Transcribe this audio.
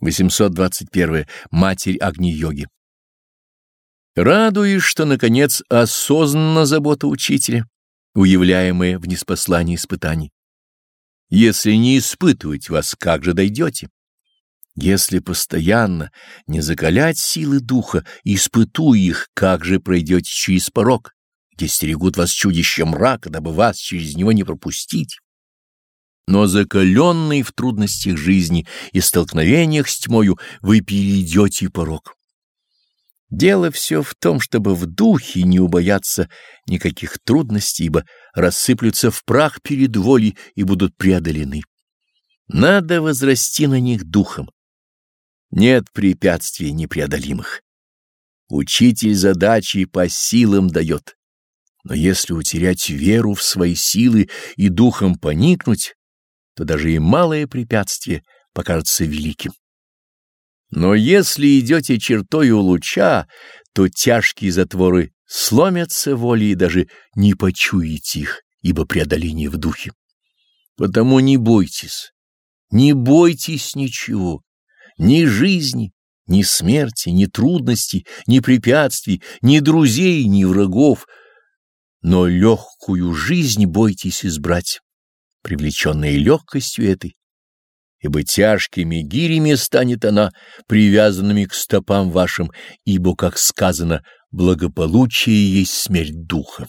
821. Матерь Агни-йоги. Радуюсь, что, наконец, осознанна забота учителя, уявляемая в неспослании испытаний. Если не испытывать вас, как же дойдете? Если постоянно не закалять силы духа, испытуя их, как же пройдете через порог, где стерегут вас чудища мрака, дабы вас через него не пропустить? Но закаленный в трудностях жизни и столкновениях с тьмою вы перейдете порог. Дело все в том, чтобы в духе не убояться никаких трудностей, ибо рассыплются в прах перед волей и будут преодолены. Надо возрасти на них духом. Нет препятствий непреодолимых. Учитель задачи по силам дает. Но если утерять веру в свои силы и духом поникнуть, то даже и малое препятствие покажется великим. Но если идете чертою луча, то тяжкие затворы сломятся волей и даже не почуете их, ибо преодоление в духе. Потому не бойтесь, не бойтесь ничего, ни жизни, ни смерти, ни трудностей, ни препятствий, ни друзей, ни врагов, но легкую жизнь бойтесь избрать привлеченные легкостью этой, ибо тяжкими гирями станет она, привязанными к стопам вашим, ибо, как сказано, благополучие есть смерть духа.